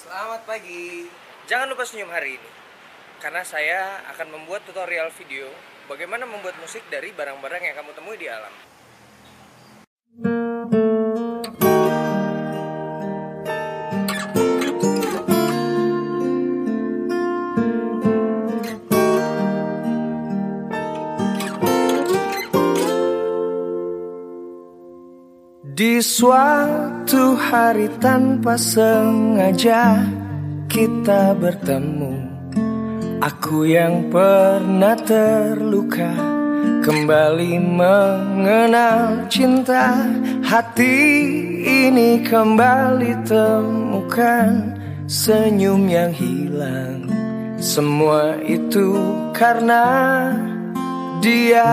Selamat pagi. Jangan lupa senyum hari ini. Karena saya akan membuat tutorial video bagaimana membuat musik dari barang-barang yang kamu temui di alam. Di suatu hari tanpa sengaja kita bertemu. Aku yang pernah terluka Kembali mengenal cinta. Hati ini kembali temukan Senyum yang hilang. Semua itu karena dia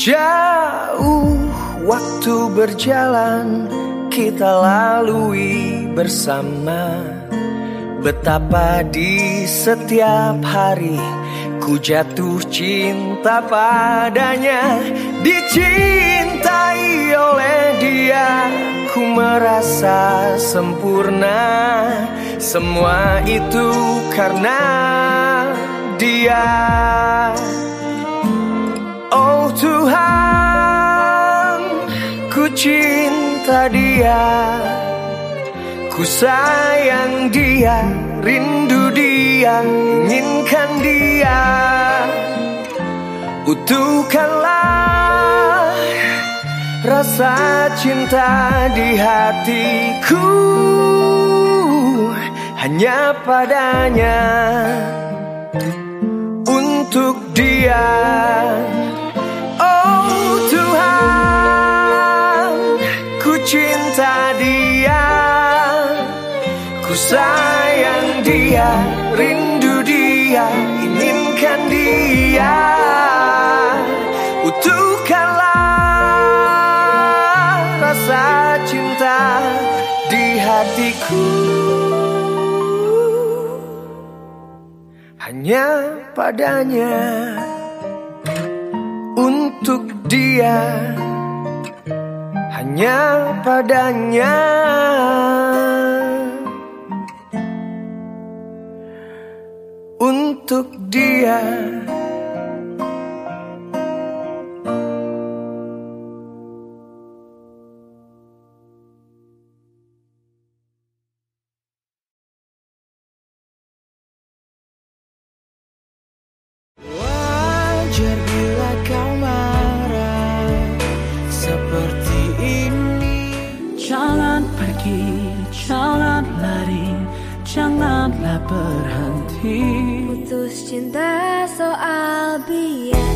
Jauh waktu berjalan kita lalui bersama Betapa di setiap hari ku jatuh cinta padanya Dicintai oleh dia ku merasa sempurna. Semua itu karena dia. Oh Tuhan, ku cinta dia, ku sayang dia, rindu dia, inginkan dia. Utuhkanlah rasa cinta di hatiku hanya padanya untuk dia. Oh Tuhan, ku cinta dia, ku sayang dia, rindu dia, inginkan dia. Utuhkanlah rasa cinta di hatiku. Hanya padanya untuk dia hanya padanya dia Wajar bila kau marah seperti ini. Jangan pergi, jangan lari, janganlah berhenti. Putus cinta soal biaya.